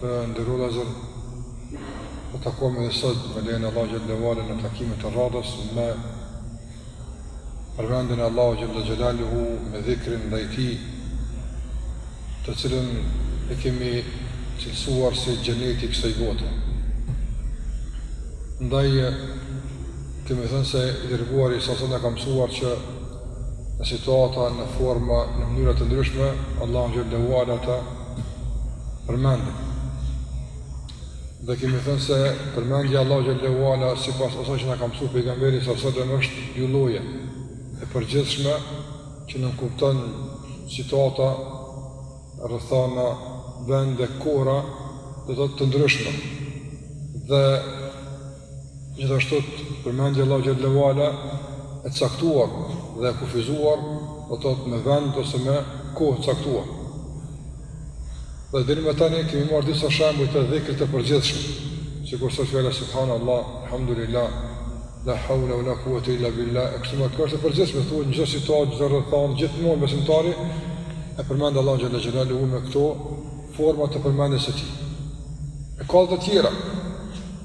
Të nderuar vëllezër, do takohemi edhe sot me lejen e Allahut xhalla wa ala në takimet e radhës me përmendjen e Allahut xhalla xhelaluhu me dhikrin ndaj tij, të cilën e kemi cilësuar si xheneti i kësaj bote. Ndaj kemi thënë se i dërguari sa sa na ka mësuar që në situata, në forma, në mënyra të ndryshme, Allahun xhalla wa ala ta përmendim. Dhe kemi thënë se përmendja e Allahut xhalla wa ala sipas asaj që na ka mësu pejgamberi sa sëllëm është dy lloje, e përgjithshme që nënkupton situata, rrethana, vende, kohëra të ndryshme. Dhe Gjithashtu, përmendja e Allahut xhalla uala e caktuar dhe e kufizuar, do të thotë me vend ose me kohë të caktuar. Dhe deri më tani kemi marrë disa shembuj të dhikrit të përgjithshëm, sikurse fjala subhanallah, alhamdulillah, la hawla wala quwata illa billah, e kështu me radhë, kjo është e përgjithshme, thuhet në çdo situatë, çdo rrethanë, gjithmonë besimtari e përmend Allahun xhalla xhelaluhu me këto forma të përmendjes së tij. E ka të tjera.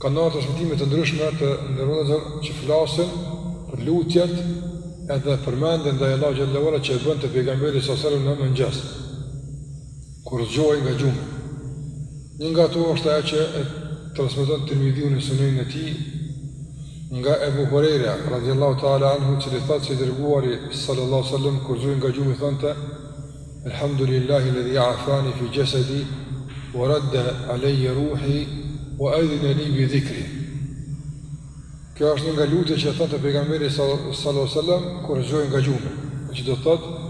Ka në transmetime të ndryshme të nderuar që flasin për lutjet edhe përmendjen ndaj Allahut xhalla wa ala që e bënte pejgamberi sallallahu alaihi wasallam në mëngjes kur zgjohej nga gjumi. Një nga ato është ajo që e transmeton Tirmidhiu në Sunenin e tij nga Ebu Hurajra radhiyallahu ta'ala anhu, i cili thotë se i dërguari sallallahu alaihi wasallam kur zgjohej nga gjumi thonte Elhamdulillahi ledhi afani fi jasadi wa radda aleyya ruhi wa adhina li bi dhikri Kjo është një nga lutjet që thonte pejgamberi sallallahu alaihi wasallam kur zgjohej nga gjumi, e që do të thotë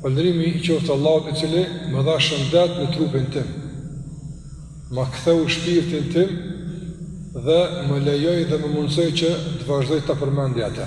Falënderimi i qoftë Allahut i cili më dha shëndet në trupin tim. Ma ktheu shpirtin tim dhe më lejoi dhe më mundësoi që të vazhdoj ta përmendi atë.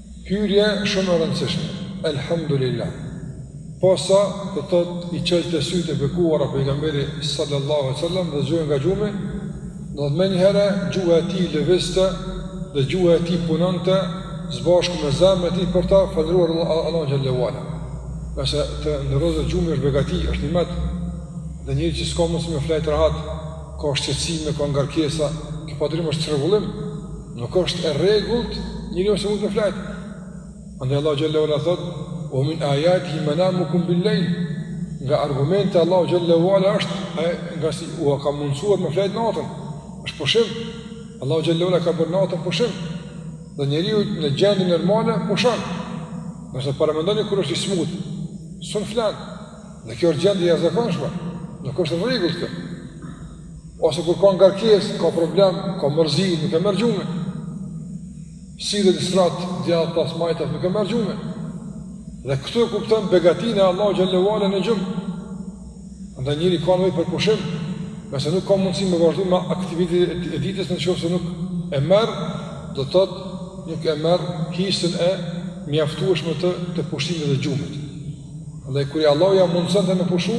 Hyrje shumë e rëndësishme. Elhamdulilah. Posa, do të thotë, i çelte sytë e bekuara Pejgamberi sallallahu alejhi ve sellem dhe zgjohej nga gjumi, menjëherë gjuha e tij lëvizte dhe gjuha e tij punonte së bashku me zemrën e tij për ta falënderuar Allahun xhalla wa ala. Sepse, të nderuar, gjumi është begati, është nimet dhe njeri që s'ka mundësi me fjet rahat, ka shqetësime, ka ngarkesa, kjo padyshim është çrregullim. Nuk është rregull njeriu se mund me flejt. Andaj Allahu xhelle ue ala thot: "Wa min ayatihi manamukum bil layl." Nga argumentet e Allahut xhelle ue ala është se na ka mundsuar me flejt natën. Është pushim. Allahu xhelle ue ala ka bërë natën pushim. Dhe njeriu në gjendje normale pushon. Ndërsa paramendoni kur është i smut, s'un flen. Dhe kjo është gjendje e jashtëzakonshme. Nuk është rregull kjo. Ose kur ka ngarkesë, ka problem, ka mërzi, nuk e merr gjumi. Sillet n'shtrat, djathtas majtas, nuk e merr gjumi. Dhe këtu e kupton begatinë e Allahut xhelle ue ala në gjumë. Andaj njeri ka nevojë për pushim, se nuk ka mundësi me vazhdu me aktivitetet e ditës në qofë se nuk e merr, do të thotë nuk e merr hisen e mjaftueshme të, të pushimit dhe gjumit. Andaj kur Allahu ja mundësonte me pushu,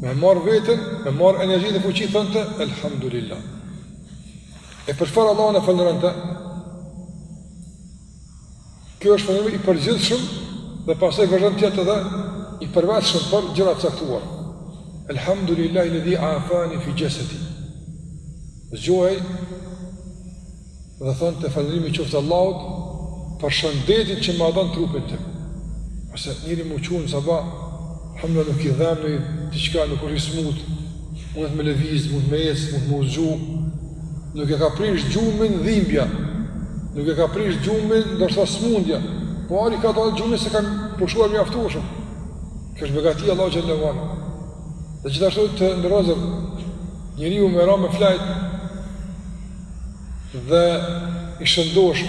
me marr veten, me marr energji dhe fuqi thonte elhamdulillah. E për çfarë Allahun e falënderonte? Kjo është falënderim i përgjithshëm dhe pastaj vjen tjetri edhe i përveçëm për gjëra të caktuar. Elhamdulillahi alladhi afani fi jasadi. Zgjohej dhe thonte falënderimi qoftë Allahut për shëndetin që ma dha n'trupin tim. Ose njeri m'u çu n'sabah, hamd nuk i dhemb diçka nuk është i smutë, mundet me lëviz, mundet me ec, mundet me u zgju, nuk e ka prish gjumin dhimbja, nuk e ka prish gjumin ndoshta smundja, po i ka dalë gjumi se ka pushuar mjaftushëm, kjo është begati e Allahut xhelle ue ala. Dhe gjithashtu të nderuar, njeriu me ra me flejt, dhe i shëndosh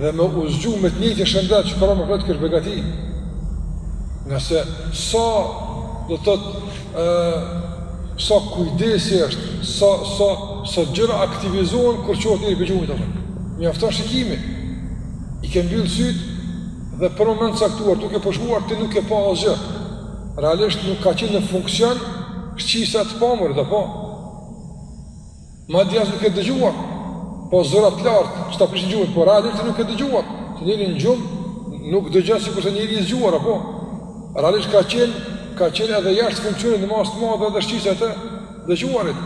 dhe me u zgju me të njëjtin shëndet që ka ra me flejt kjo është begati ngase sa do të thotë sa kujdesi është sa, sa, sa gjëra aktivizohen kur çohet njeri prej gjumit atëherë mjafton shikimi i ke mbyllë sytë dhe për moment t'caktuar duke pushuar ti nuk ke pa asgjë realisht nuk ka qenë në funksion shqisa e të pamurit apo Madje as nuk ke dëgjuar. Po zëra të lartë që ta prishin gjumin, po realisht ti nuk ke dëgjuar. Se njeri në gjumë nuk dëgjon sikurse njeri i zgjuar apo. Realisht ka qenë ka qenë edhe jashtë funksionit në masë të madhe edhe shqisa e të dëgjuarit.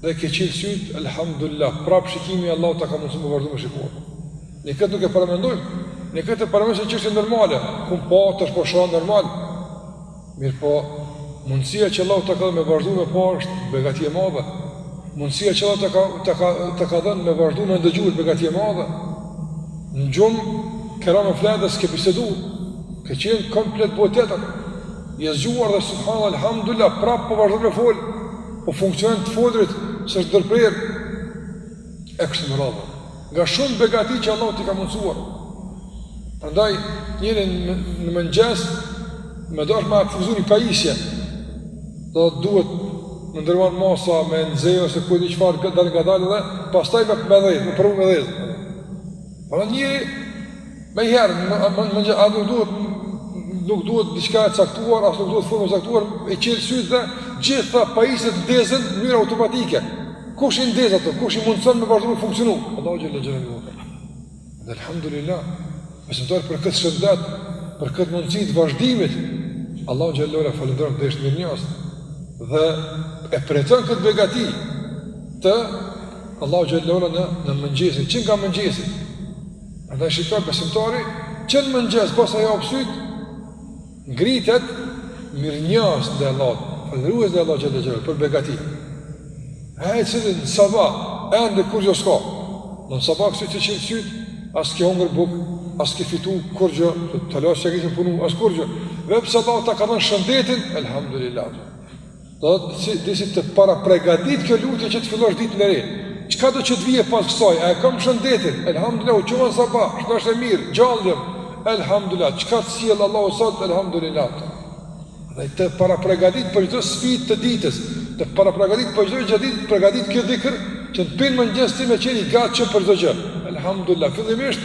Dhe ke çel sytë, elhamdulillah, prapë shikimi Allahu të ka mundësu me vazhdu me shikuar. Ne këtë nuk e paramendojmë, ne këtë e paramendojmë se kjo është normale, kam pa tash po shoh normal. Mirëpo, mundësia që Allahu të ka dhënë me vazhdu me pa është begati e madhe. Mundësia që Allahu të ka, të ka, të ka dhënë me vazhdu me ndëgju është begati e madhe. Në gjumë, ke ra me flet dhe s'ke bisedu, ke qenë komplet botë tjetër. Je zgjuar dhe subhan, elhamdulillah, prapë po vazhdu me folë, po funksionon të folurit, s'është ndërprerë, e kështu me radhë. Nga shumë begati që Allahu t'i ka mundësuar. Prandaj, njeri në mëngjes, me dasht me aktivizu një pajisje, do të duhet me ndërmarrë masa, me nxe, ose kujt i çfarë, dalëngadalë dhe, pastaj me përmedhejtë, me përmedhejtë. Por njeri, Menjëherë, më një as nuk duhet, nuk duhet diçka e caktuar, as nuk duhet formë e caktuar, i çel sytë dhe gjitha pajisjet ndezen në mënyrë automatike. Kush i ndez ato, kush i mundëson me vazhdu me funksionu? Allahu xhele xhelaluhu. Dhe elhamdulillah, me së për këtë shëndet, për këtë mundësi të vazhdimit, Allahun xhele xhelaluhu falënderon dhe është mirënjohës. Dhe e përjeton këtë begati të Allahut xhele xhelaluhu në, në mëngjes, që nga mëngjesi, Prandaj shiko, besimtari, që në mëngjes posa i hap sytë, ngritet mirënjohës ndaj Allahut, falënderues ndaj Allahut xhele xhelaluhu për begati. Ai i cili në sabah ende kurgjo s'ka. Në sabah si t'i çel syt, as ke hongër bukë, as ke fitu kurgjo, të të lashë që kishe punu, as kurgjo. Veç sabah ta ka dhënë shëndetin, elhamdulillah. Do të thotë si disi të parapregadit kjo lutje që të fillosh ditën e re. Çkado që të vijë pas kësaj? A e kam shëndetin? Elhamdulillah, u çova në sabah, çdo gjë është mirë, gjallë jam. Elhamdulillah, çka të sjell Allahu sot? Elhamdulillah. Dhe të parapregadit për çdo sfidë të ditës, të parapregadit për çdo gjë ditë, të pregadit ky dhikr që në mëngjes ti me qenë i gatshëm për çdo gjë. Elhamdulillah, fillimisht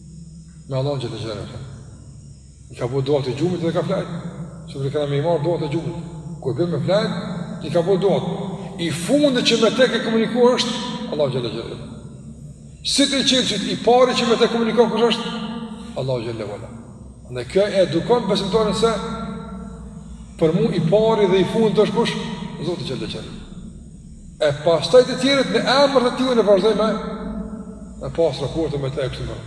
Me Allahun xhele xhelaluhu. I ke bo doat e gjumit dhe ke flejt. Që për i kena me i marrë doat e gjumit. Kur ke ra me flejt, i ke bo doat. I fundit që me te ke komuniku është Allahu xhele xhelaluhu. Si të çel sytë i pari që me te komunikon kush është, Allahu xhele xhelaluhu. E kjo e edukon besimtarin se, për mu i pari dhe i fundit është kush, Zoti xhele xhelaluhu. E pastaj të tjerët në emër të tij e vazhdoj me, me pas raporte me të e kështu me.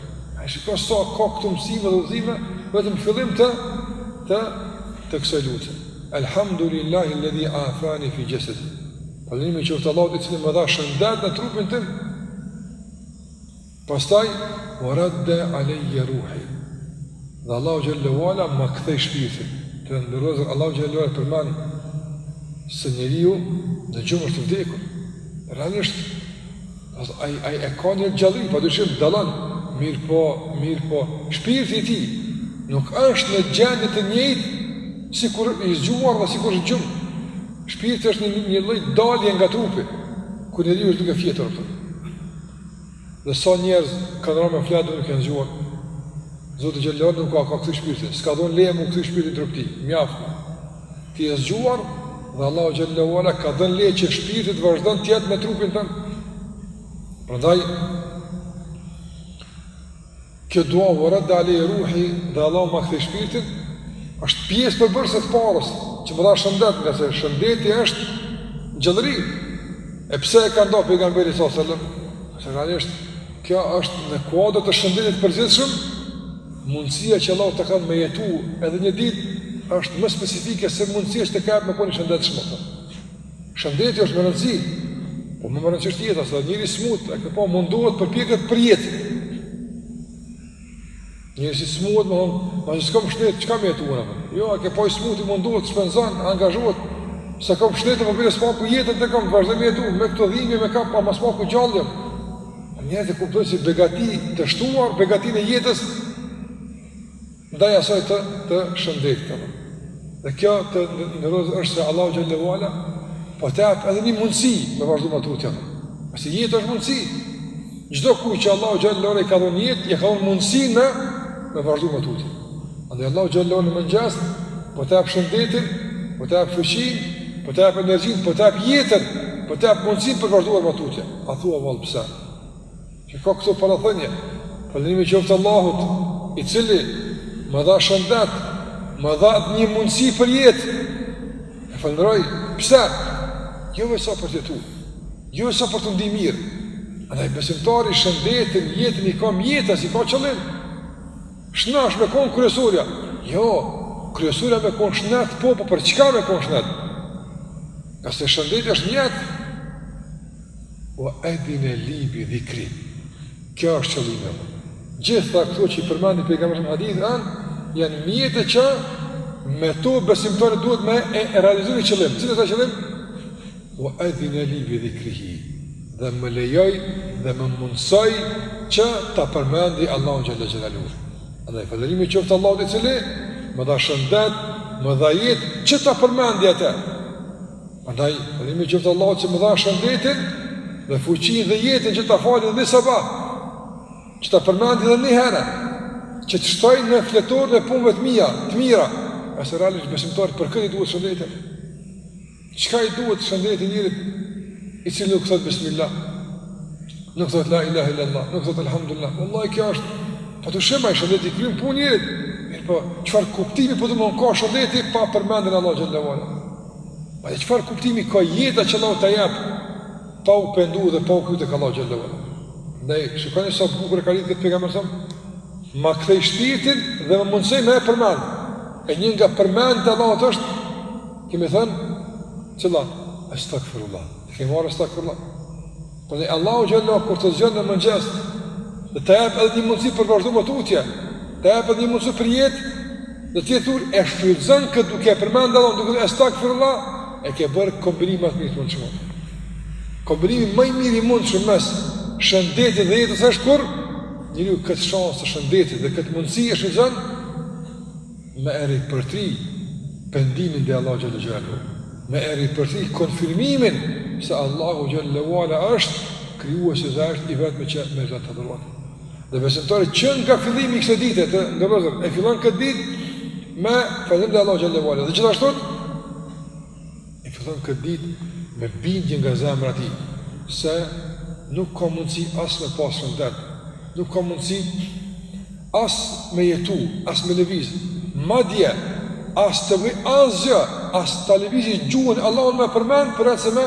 E shiko sa ka këtu mësime dhe udhëzime, vetëm në fillim të, të, të kësaj lutje. Elhamdulillahi ledhi afani fi xhesedi. Falënderimi qoftë Allahut i cili më dha shëndet në trupin tim. Pastaj, Wa radda aleyya ruhi, Dhe Allahu xhalla uala ma ktheu shpirtin. Të nderuar vëllezër, Allahu xhalla uala përmend se njeriu në gjumë është i vdekur. Realisht, ai ai e ka një gjallëri, padyshim dallon, mirëpo, mirëpo, shpirti i tij nuk është në gjendje të njëjtë sikur i zgjuar dhe sikur në gjumë. Shpirti është një një lloj dalje nga trupi, kur njeriu është duke fjetur atë. Dhe sa njerëz kanë ra me fjet dhe nuk janë zgjuar? Zoti xhellal nuk ua ka kthy shpirtin, s'ka dhon leje m'u kthy shpirti n'trup t'tij, mjaft mu. Ti je zgjuar dhe Allahu xhellal uala ka dhon leje që shpirti të vazhdon të jetë me trupin tënd. Prandaj Kjo dua wa radde alejje ruhi dhe Allahu ma ktheu shpirtin është pjesë përbërëse e të parës që më dha shëndet ngase shëndeti është gjallëri e pse e ka nda pejgamberi alejhi selam se realisht kjo është në kuadër të shëndetit të përgjithshëm mundësia që Allahu ta ka dhon me jetu edhe një ditë është më specifike se mundësia që ta jep me kon i shëndetshëm Shëndeti është me rëndësi, po ma me rëndësi është jeta, se njeri i smut, e ke pa mundohet, përpjeket për jetë. Njeri si smuhet, me thonë, masi s'kom shnet, çka me jetu unë, për? Jo, e ke pa i smuti mundohet, shpenzon, angazhohet, s'e kom shnetën, po bile s'paku jetën ta kam, të vazhdoj me jetu, me këto dhimbje, me kaq, po ma s'paku gjallë jam. Njerëzit e kuptojnë si begati të shtuar, begatinë e jetës, ndaj asaj të të shëndetit. Dhe kjo të nderuar është se Allahu xhallahu ala po të jap edhe një mundësi me vazhdu ma tutje. Pasi jeta është mundësi. Çdokujt që Allahu xhallahu ala i ka dhënë jetë, i ka dhënë mundësi me me vazhdu ma tutje. Andaj Allahu xhallahu ala në mëngjes po të jap shëndetin, po të jap fuqinë, po të jap energjinë, po të jap jetën, po të jap mundësinë për të vazhduar më tutje. A thua vallë pse? Krejt këto parathënie, Falënderimi i qoftë Allahut, i cili më dha shëndet, më dha një mundësi për jetë. E falënderoj. Pse? Jo veç sa për të jetuar, jo veç sa për t'u ndi mirë. Andaj besimtari shëndetin, jetën i ka mjete, s'i ka qëllim. Shnosh me kon kryesorja. Jo, kryesorja me kon shnet, po po për çka me kon shnet? Ngase shëndeti është mjet. We edhine li bi dhikrihi, ky është qëllimi apo? Gjitha kto që i përmendi pejgamberi në hadith an janë mjete që me to besimtari duhet me e realizu një qëllim. Cili është ai qëllim? We edhine li bi dhikrihi dhe më lejoi dhe më mundësoi që ta përmendi Allahun xhelle xhelaluhu. Andaj, falënderimi i qoftë Allahut i cili më dha shëndet, më dha jetë që ta përmendi atë. Andaj, falënderimi i qoftë Allahut që më dha shëndetin dhe fuqinë dhe jetën që ta fal edhe sabahun, që ta përmend edhe një herë, që të shtoj në fletoren e punëve të mia, të mira, se realisht besimtarit për këtë i duhet shëndeti. Çka i duhet shëndeti njerit i cili nuk thot bismillah? Nuk thot la ilaha illallah, nuk thot alhamdulillah. Wallahi kjo është pa dyshim ai shëndeti i kryen punë njerit. Mirëpo, çfarë kuptimi pa dyshim ka shëndeti pa përmendjen e Allahut xhallahu Atë çfarë kuptimi ka jeta që Allahu ta jap pa u pendu dhe pa u kthy ka Allahu xhallahu ala. Ndaj shikoni sa bukur e ka lidhë këtë pejgamberi sa ma ktheu shnetin dhe më mundësoi me e përmend. E një nga përmendjet e Allahut është kemi thënë cila astagfirullah. E kemi marrë astagfirullah. Prandaj Allahu xhallahu kur të zgjon në mëngjes dhe të jap edhe një mundësi për vazhdim tutje, të jap edhe një mundësi për jetë, do të thotë kur e shfrytëzon këtë duke përmend Allahun duke thënë estagfirullah, e ke bërë kombinimin më të mirë të mundshëm. Kombinimi më i mirë i mundshëm mes shëndetit dhe jetës është kur njeriu këtë shans të shëndetit dhe këtë mundësi e shfrytëzon me e ripërtri pendimin ndaj Allahut xhelle xhelaluhu, me e ripërtri konfirmimin se Allahu xhallahu ala është krijuesi dhe është i vetmi që meriton të adhurohet. Dhe besimtari që nga fillimi i kësaj dite të nderuar e fillon këtë ditë me pendim ndaj Allahu xhallahu ala dhe gjithashtu E fillon këtë ditë me bindje nga zemra e tij, se nuk ka mundësi as me pas shëndet, nuk ka mundësi as me jetu, as me lëviz, madje as të bëj asgjë, as ta lëvizi gjuhën Allahun me përmend përveç se me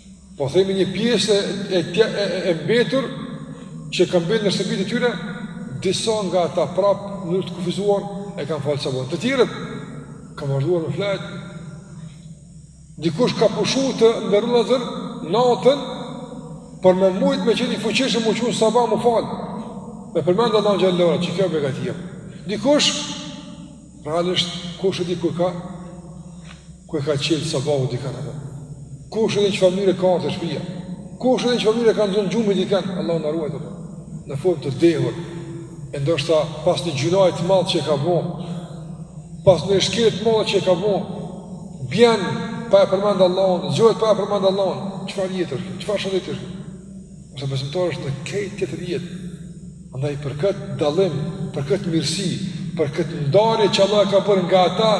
Po themi një pjesë e, e, e, e mbetur që kanë mbet në shtëpitë e tyre, disa nga ata prap në mënyrë të kufizuar e kanë falë sabahun. Të tjerët kanë vazhduar me flet. Dikush ka pushu të nderuar vëllezër natën për me mujt me qenë i fuqishëm me u çu në sabah me u fal. Me përmend Allahu xhallahu ala që kjo begati e. Dikush realisht kush e di ku ka Ku e ka çelë sabahu dikënd atë? Kush e di në çfarë mënyre ka ardhur te shtëpia? Kush e di në çfarë mënyre e ka zënë gjumi dikënd? Allahu na ruajt atë. Në formë të dehur, e ndoshta pas një gjynahi të madh që e ka bo, pas një sherri të madh që e ka bo, bjen pa e përmend Allahun, zgjohet pa e përmend Allahun, çfarë jetë është? Çfarë shëndeti është? Kurse besimtari është në krejt tjetër jetë. Andaj për këtë dallim, për këtë mirësi, për këtë ndarje që Allahu e ka bërë nga ata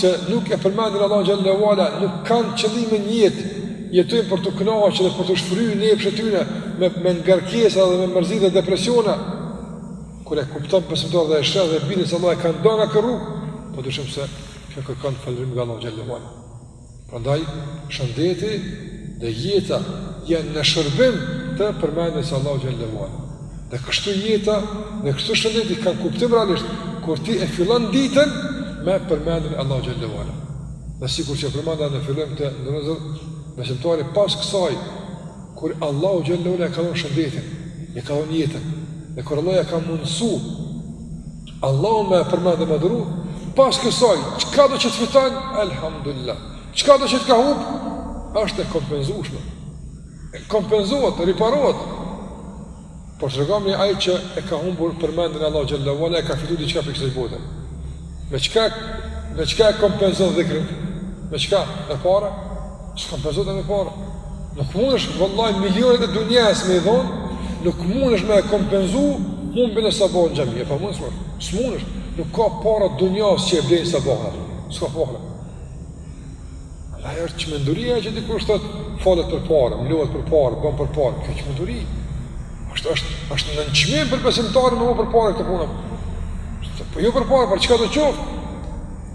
që nuk e përmendin Allahun xhelle ve ala, nuk kanë qëllime në jetë, jetojnë për t'u knaqë dhe për t'u shfry në epshet e tyne me, me ngarkesa dhe me mërzi dhe depresione. Kur e kupton besimtari dhe e sheh dhe bindet se Allahu e ka nda nga kjo rrugë, pa dyshim se kjo kërkon falënderim ndaj Allahut xhelle ve ala. Prandaj, shëndeti dhe jeta janë në shërbim të përmendjes së Allahut xhelle ue ala. Dhe kështu jeta dhe kështu shëndeti kanë kuptim realisht kur ti e fillon ditën me përmendjen e Allahut xhelle ue ala. Dhe sikur që përmenda në fillim të nderuar, besimtari pas kësaj kur Allahu xhelle ue ala e ka dhënë shëndetin, e ka dhënë jetën, dhe kur Allahu e ka mundësu Allahu me e përmend dhe me adhuru, pas kësaj, çka do që të fiton, elhamdulillah, çka do që të ka hup, është e kompenzushme, e kompenzohet, riparohet, por tregomni ai që e ka humbur përmendjen e Allahut xhelle ue ala, e ka fitu diçka prej kësaj bote, me çka, me çka e kompenzon dhikrin, me çka, me para, S'kompenzohet me pare Nuk mundesh ti vëlla milionat e dunjasë me i dhonë Nuk mundesh ti me e kompenzu humbjen e sabahut n'xhami E pamundur është S'mundesh ti Nuk ka para dunjas që e blen sabahun atë S'ka para Alla e është çmenduria që dikush të falet për pare, mlohet për pare, bën për pare Kjo çmenduri është, është, është nënçmim për besimtarin me bo për pare këtë punë Po jo për pare, për çka të qoftë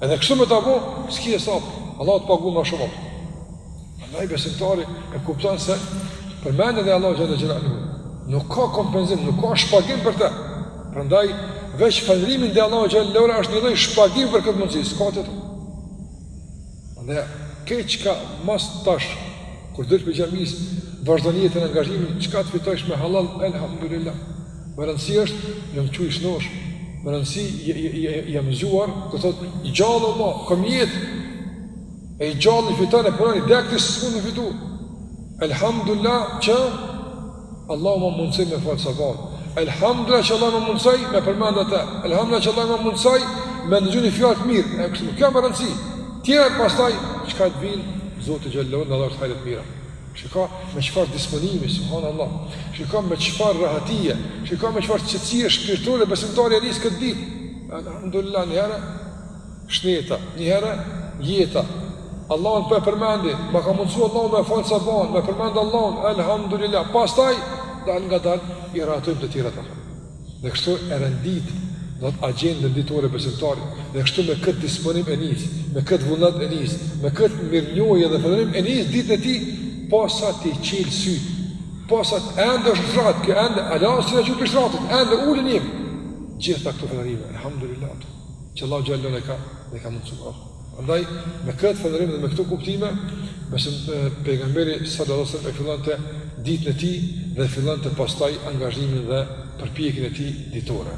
Edhe kështu me ta bo, s'ki hesap, Allahu të pagun ma shumë. Ama besimtari e kupton se përmendja e Allahut xhelle xhelaluhu nuk ka kompenzim, nuk ka shpagim për te. Prandaj, veç falënderimi ndaj Allahut xhelle xhelaluhu është një lloj shpagimi për këtë mundësi, s'ka tjetër. Dhe krejt çka mas tash, kur del prej xhamisë, vazhdon jetën, angazhimin, çka të fitojsh me hallall, elhamdulillah. Me rëndësi është, jam çu i shnoshë, me rëndësi jam zgjuar, të thotë, i gjallë e kom jetë, e i gjalli fiton e përën, i dekti s'mund me fitu. Elhamdulillah që Allahu më mundësoi me falë sabahun. Elhamdulillah që Allahu më mundësoi me përmend Atë. Elhamdulillah që Allahu më mundësoi me ndëgju ni fjalë të mirë. E kështu, kjo me rëndësi. Tjerat pastaj, çka të vinë, Zoti xhelle, në dhe është hajr, të mira. Shiko me çfarë disponimi, subhanallahu. Shiko me çfarë rahatie, shiko me çfarë qetësie shpirtore besimtari e nis këtë ditë. Alhamdulillah, një herë shneta, një herë jeta. Allahun po e përmendi, ma ka mundsu Allahu me fal sabahun, me përmend Allahun, alhamdulillah. Pastaj dalngadal i rahatojmë të tjerat. Dhe kështu e rendit në atë agjendën ditore besimtari, dhe kështu me këtë disponim e nis, me këtë vullnet e nis, me këtë mirënjohje dhe falënderim e nis ditën e tij, posa t'i çil sytë, posa të ende është n'shtrat, kjo ende, hala s'jena çu prej shtratit, ende ullin im, gjitha këto falënderime, alhamdulillah, që Allahu xhelle na ka, na ka mundësu, oh. Andaj me këtë falënderim dhe me këto kuptime besojmë se pejgamberi sallallahu alajhi wasallam e fillonte ditën e tij dhe fillonte pastaj angazhimin dhe përpjekjen e tij ditore.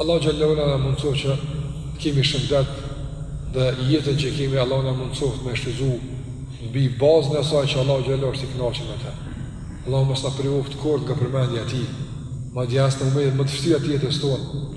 Allahu xhallahu ala na mundësof që të kemi shëndet dhe jetën që kemi Allahu na mundësof me shfrytëzu mbi bazën e saj që Allahu xhallahu është i kënaqur me të. Allahu mos na privoft kurrë nga përmendja e tij. Madje as në momentet më të vështira të jetës tonë,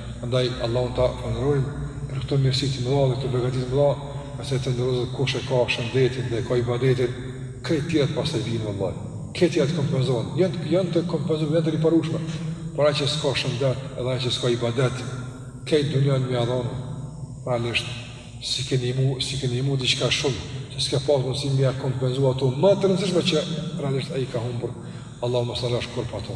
Andaj Allahun ta falënderojmë për këto mirësi të mëdha dhe këto begati të mëdha, pastaj të nderuar kush e ka shëndetin dhe e ka ibadetin, krejt tjerat pastaj vijnë vallahi. Krejt tjerat kompenzohen, janë janë të kompenzueshme, janë të riparueshme, por ai që s'ka shëndet edhe ai që s'ka ibadet, krejt dunjanë me ia dhënë, realisht s'i ke ndihmu, s'i ke ndihmu diçka shumë që s'ke pas mundësi me ia kompenzu ato më të rëndësishme që realisht ai ka humbur, Allahu mos na lashtë kurrë pa to.